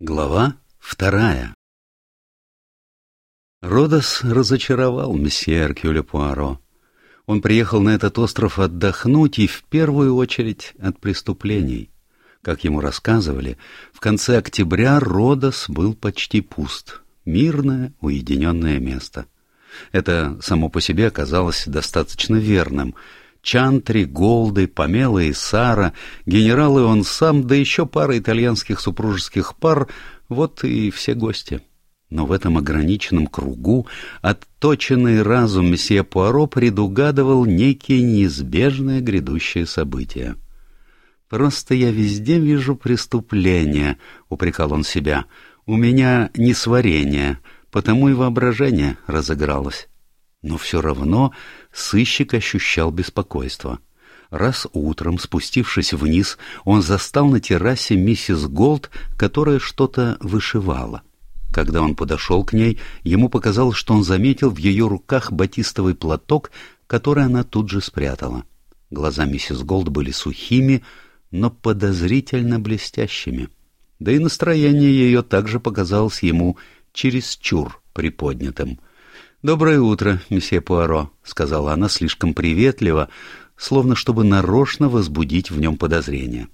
Глава вторая Родос разочаровал месье Эркюля Пуаро. Он приехал на этот остров отдохнуть и в первую очередь от преступлений. Как ему рассказывали, в конце октября Родос был почти пуст. Мирное, уединенное место. Это само по себе оказалось достаточно верным — Чантри, Голды, Помела и Сара, генералы он сам, да еще пара итальянских супружеских пар, вот и все гости. Но в этом ограниченном кругу отточенный разум месье Пуаро предугадывал некие неизбежные грядущие события. «Просто я везде вижу преступления», — упрекал он себя. «У меня несварение, потому и воображение разыгралось». Но все равно сыщик ощущал беспокойство. Раз утром, спустившись вниз, он застал на террасе миссис Голд, которая что-то вышивала. Когда он подошел к ней, ему показалось, что он заметил в ее руках батистовый платок, который она тут же спрятала. Глаза миссис Голд были сухими, но подозрительно блестящими. Да и настроение ее также показалось ему чересчур приподнятым — «Доброе утро, месье Пуаро», — сказала она слишком приветливо, словно чтобы нарочно возбудить в нем подозрение.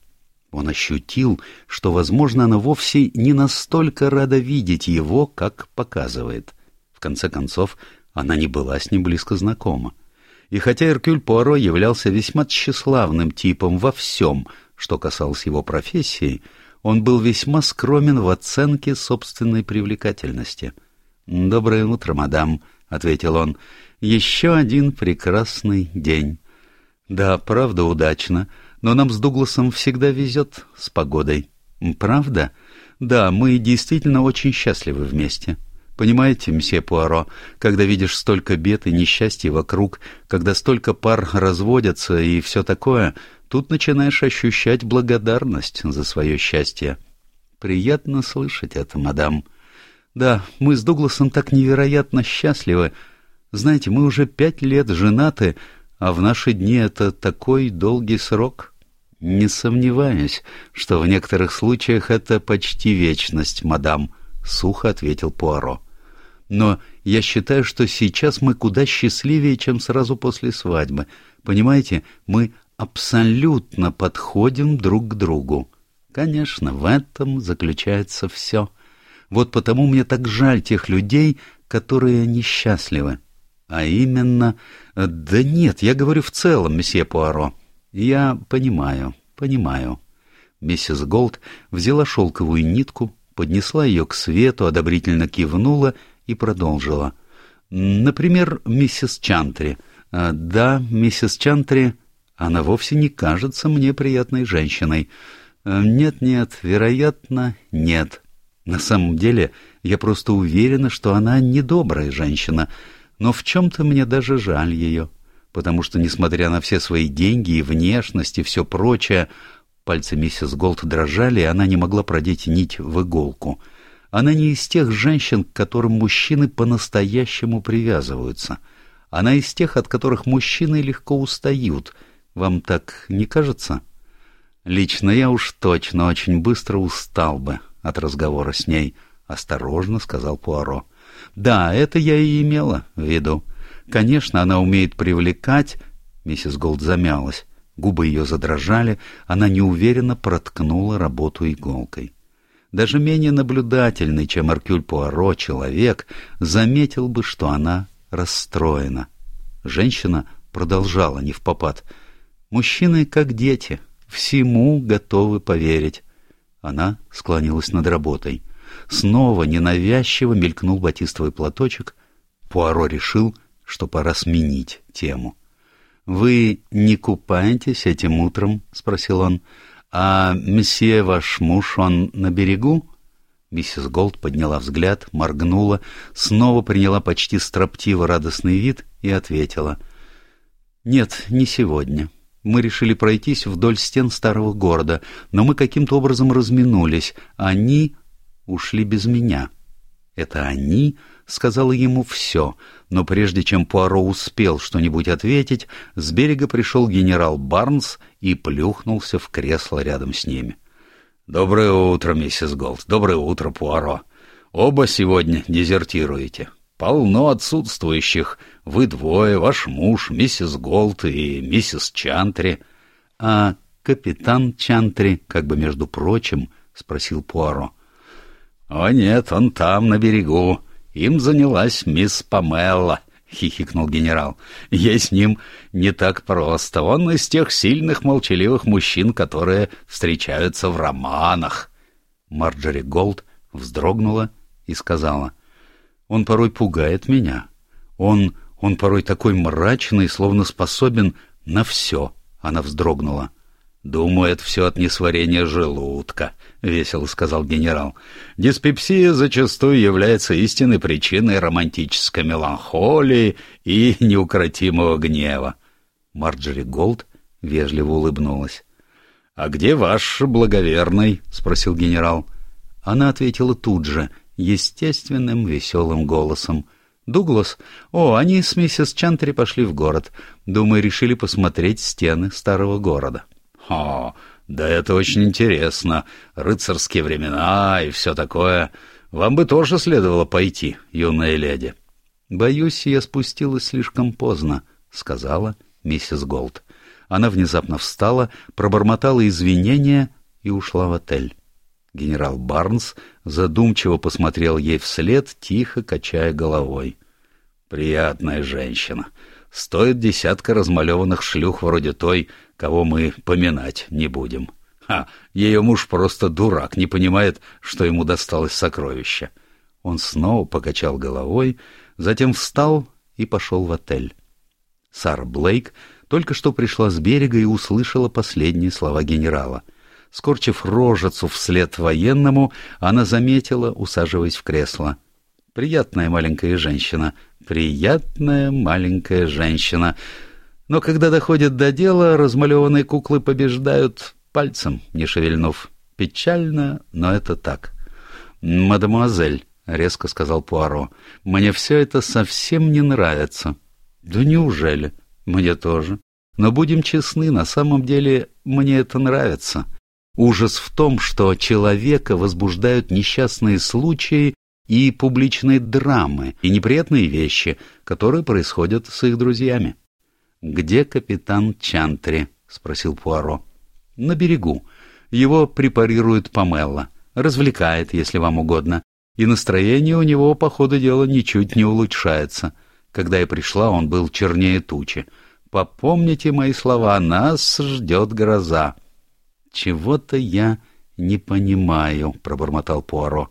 Он ощутил, что, возможно, она вовсе не настолько рада видеть его, как показывает. В конце концов, она не была с ним близко знакома. И хотя Эркюль Пуаро являлся весьма тщеславным типом во всем, что касалось его профессии, он был весьма скромен в оценке собственной привлекательности. «Доброе утро, мадам», — ответил он. «Еще один прекрасный день». «Да, правда, удачно, но нам с Дугласом всегда везет с погодой». «Правда? Да, мы действительно очень счастливы вместе». Понимаете, мсье Пуаро, когда видишь столько бед и несчастья вокруг, когда столько пар разводятся и все такое, тут начинаешь ощущать благодарность за свое счастье. Приятно слышать это, мадам. Да, мы с Дугласом так невероятно счастливы. Знаете, мы уже пять лет женаты, а в наши дни это такой долгий срок. Не сомневаюсь, что в некоторых случаях это почти вечность, мадам, — сухо ответил Пуаро. Но я считаю, что сейчас мы куда счастливее, чем сразу после свадьбы. Понимаете, мы абсолютно подходим друг к другу. Конечно, в этом заключается все. — вот потому мне так жаль тех людей, которые несчастливы. А именно... Да нет, я говорю в целом, месье Пуаро. Я понимаю, понимаю. Миссис Голд взяла шелковую нитку, поднесла ее к свету, одобрительно кивнула и продолжила. Например, миссис Чантри. А, да, миссис Чантри, она вовсе не кажется мне приятной женщиной. Нет-нет, вероятно, нет. На самом деле, я просто уверена, что она недобрая женщина, но в чем-то мне даже жаль ее, потому что, несмотря на все свои деньги и внешность и все прочее, пальцы миссис Голд дрожали, и она не могла продеть нить в иголку. Она не из тех женщин, к которым мужчины по-настоящему привязываются. Она из тех, от которых мужчины легко устают. Вам так не кажется? Лично я уж точно очень быстро устал бы от разговора с ней, — осторожно сказал Пуаро. — Да, это я и имела в виду. Конечно, она умеет привлекать... Миссис Голд замялась. Губы ее задрожали, она неуверенно проткнула работу иголкой. Даже менее наблюдательный, чем Аркюль Пуаро, человек, заметил бы, что она расстроена. Женщина продолжала не в попад. Мужчины, как дети, всему готовы поверить. Она склонилась над работой. Снова ненавязчиво мелькнул батистовый платочек. Пуаро решил, что пора сменить тему. «Вы не купаетесь этим утром?» — спросил он. «А месье ваш муж, он на берегу?» Миссис Голд подняла взгляд, моргнула, снова приняла почти строптиво радостный вид и ответила. «Нет, не сегодня. Мы решили пройтись вдоль стен старого города, но мы каким-то образом разминулись. Они ушли без меня. Это они сказала ему все, но прежде чем Пуаро успел что-нибудь ответить, с берега пришел генерал Барнс и плюхнулся в кресло рядом с ними. «Доброе утро, миссис Голд. Доброе утро, Пуаро. Оба сегодня дезертируете. Полно отсутствующих. Вы двое, ваш муж, миссис Голд и миссис Чантри. А капитан Чантри, как бы между прочим, спросил Пуаро. «О нет, он там, на берегу. Им занялась мисс Памелла», — хихикнул генерал. «Ей с ним не так просто. Он из тех сильных молчаливых мужчин, которые встречаются в романах». Марджори Голд вздрогнула и сказала, «Он порой пугает меня. Он, он порой такой мрачный, словно способен на все». Она вздрогнула. «Думаю, это все от несварения желудка», — весело сказал генерал. «Диспепсия зачастую является истинной причиной романтической меланхолии и неукротимого гнева». Марджери Голд вежливо улыбнулась. «А где ваш благоверный?» — спросил генерал. Она ответила тут же, естественным веселым голосом. «Дуглас, о, они с миссис Чантри пошли в город. Думаю, решили посмотреть стены старого города». «О, да это очень интересно. Рыцарские времена и все такое. Вам бы тоже следовало пойти, юная леди». «Боюсь, я спустилась слишком поздно», — сказала миссис Голд. Она внезапно встала, пробормотала извинения и ушла в отель. Генерал Барнс задумчиво посмотрел ей вслед, тихо качая головой. «Приятная женщина. Стоит десятка размалеванных шлюх вроде той, кого мы поминать не будем. Ха, ее муж просто дурак, не понимает, что ему досталось сокровище». Он снова покачал головой, затем встал и пошел в отель. Сара Блейк только что пришла с берега и услышала последние слова генерала — Скорчив рожицу вслед военному, она заметила, усаживаясь в кресло. Приятная маленькая женщина, приятная маленькая женщина. Но когда доходит до дела, размалеванные куклы побеждают пальцем, не шевельнув. Печально, но это так. «Мадемуазель», — резко сказал Пуаро, — «мне все это совсем не нравится». «Да неужели? Мне тоже. Но будем честны, на самом деле мне это нравится». Ужас в том, что человека возбуждают несчастные случаи и публичные драмы, и неприятные вещи, которые происходят с их друзьями. «Где капитан Чантри?» — спросил Пуаро. «На берегу. Его препарирует Памелла. Развлекает, если вам угодно. И настроение у него, по ходу дела, ничуть не улучшается. Когда я пришла, он был чернее тучи. Попомните мои слова, нас ждет гроза». «Чего-то я не понимаю», — пробормотал Пуаро.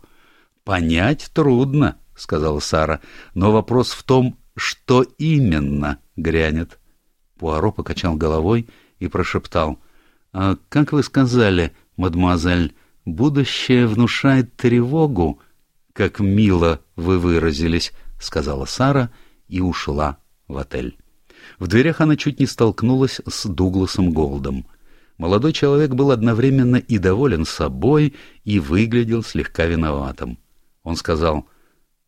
«Понять трудно», — сказала Сара, — «но вопрос в том, что именно грянет». Пуаро покачал головой и прошептал. «А как вы сказали, мадемуазель, будущее внушает тревогу?» «Как мило вы выразились», — сказала Сара и ушла в отель. В дверях она чуть не столкнулась с Дугласом Голдом. Молодой человек был одновременно и доволен собой, и выглядел слегка виноватым. Он сказал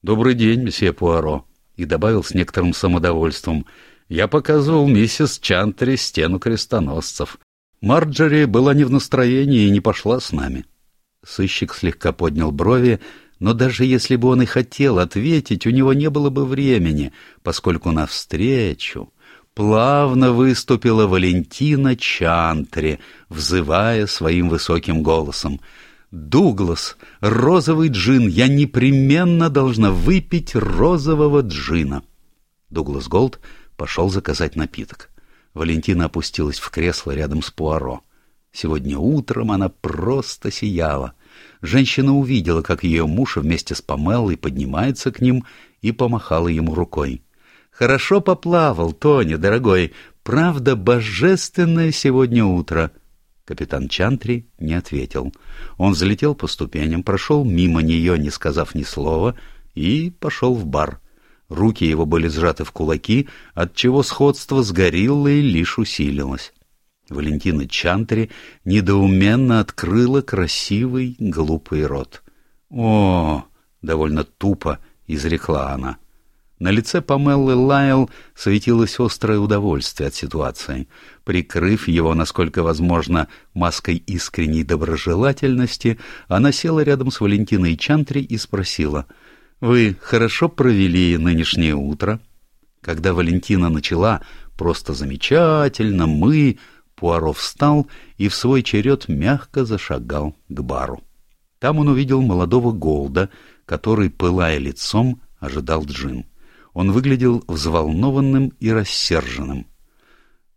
«Добрый день, месье Пуаро», и добавил с некоторым самодовольством «Я показывал миссис Чантри стену крестоносцев. Марджори была не в настроении и не пошла с нами». Сыщик слегка поднял брови, но даже если бы он и хотел ответить, у него не было бы времени, поскольку навстречу плавно выступила Валентина Чантри, взывая своим высоким голосом. «Дуглас, розовый джин, я непременно должна выпить розового джина». Дуглас Голд пошел заказать напиток. Валентина опустилась в кресло рядом с Пуаро. Сегодня утром она просто сияла. Женщина увидела, как ее муж вместе с Памеллой поднимается к ним и помахала ему рукой. Хорошо поплавал, Тони, дорогой. Правда, божественное сегодня утро. Капитан Чантри не ответил. Он взлетел по ступеням, прошел мимо нее, не сказав ни слова, и пошел в бар. Руки его были сжаты в кулаки, отчего сходство с гориллой лишь усилилось. Валентина Чантри недоуменно открыла красивый глупый рот. «О!» — довольно тупо изрекла она. На лице Памеллы Лайл светилось острое удовольствие от ситуации. Прикрыв его, насколько возможно, маской искренней доброжелательности, она села рядом с Валентиной Чантри и спросила, «Вы хорошо провели нынешнее утро?» Когда Валентина начала «Просто замечательно, мы...» Пуаро встал и в свой черед мягко зашагал к бару. Там он увидел молодого Голда, который, пылая лицом, ожидал джин. Он выглядел взволнованным и рассерженным.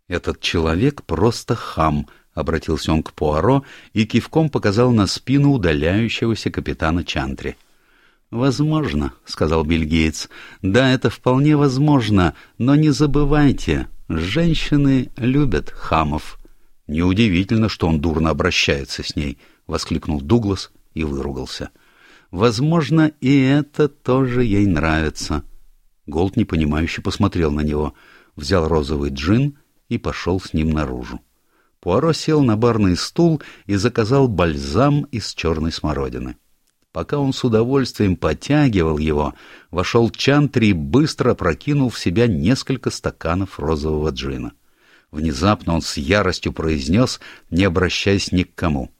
«Этот человек просто хам», — обратился он к Пуаро и кивком показал на спину удаляющегося капитана Чантри. «Возможно», — сказал бельгиец. «Да, это вполне возможно, но не забывайте, женщины любят хамов». «Неудивительно, что он дурно обращается с ней», — воскликнул Дуглас и выругался. «Возможно, и это тоже ей нравится». Голд непонимающе посмотрел на него, взял розовый джин и пошел с ним наружу. Пуаро сел на барный стул и заказал бальзам из черной смородины. Пока он с удовольствием потягивал его, вошел Чантри и быстро прокинул в себя несколько стаканов розового джина. Внезапно он с яростью произнес, не обращаясь ни к кому.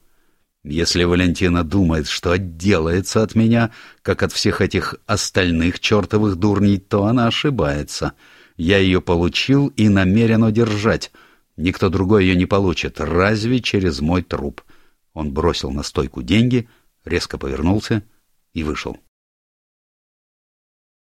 Если Валентина думает, что отделается от меня, как от всех этих остальных чертовых дурней, то она ошибается. Я ее получил и намерен удержать. Никто другой ее не получит, разве через мой труп. Он бросил на стойку деньги, резко повернулся и вышел.